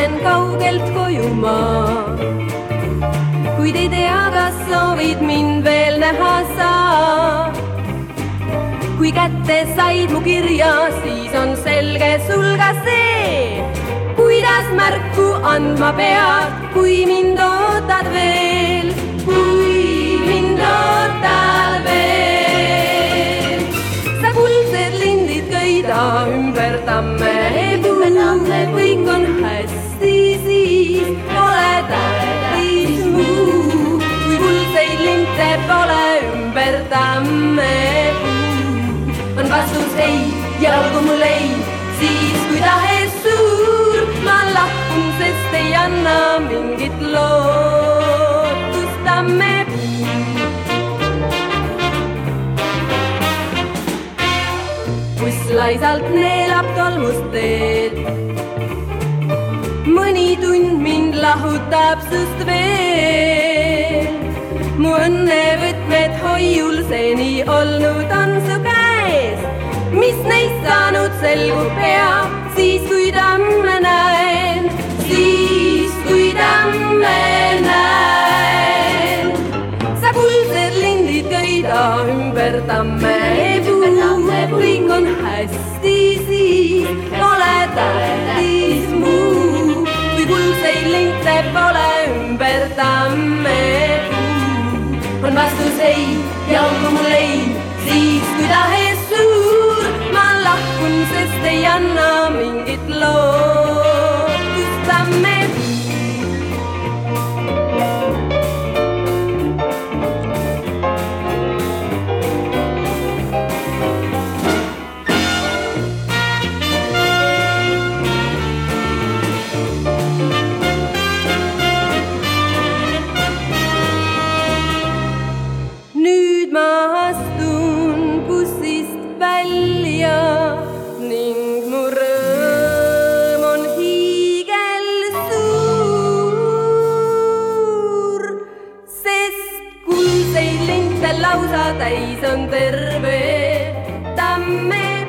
lähen kaugelt koju ma. kuid ei tea, kas soovid mind veel näha sa. kui kätte said mu kirja, siis on selge sul ka see, kuidas märku andma pead, kui mind ootad veel, kui mind ootad veel. sa kuldsed lindid köida ümber tamme ümber tamme. on vastus ei ja olgu mul ei, siis kui tahes suur ma lahkun, sest ei anna mingit lootust tamme. buss laisalt neelab tolmust teed mõni tund mind lahutab sust veel. mu õnnevõtmed hoiul seni olnud on su käes, mis neist saanud selgub pea, siis kui tamme näen, siis kui tamme näen. sa kuldsed lindid köida ümber tamme, kõik on hästi, siis pole tähtis muu kui kuldseid linte pole ümber tamme. On vastus ei ja olgu mul ei, kuldseid linte lausa täis on terve tamme.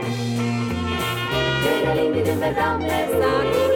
lindid ümber tamme. sa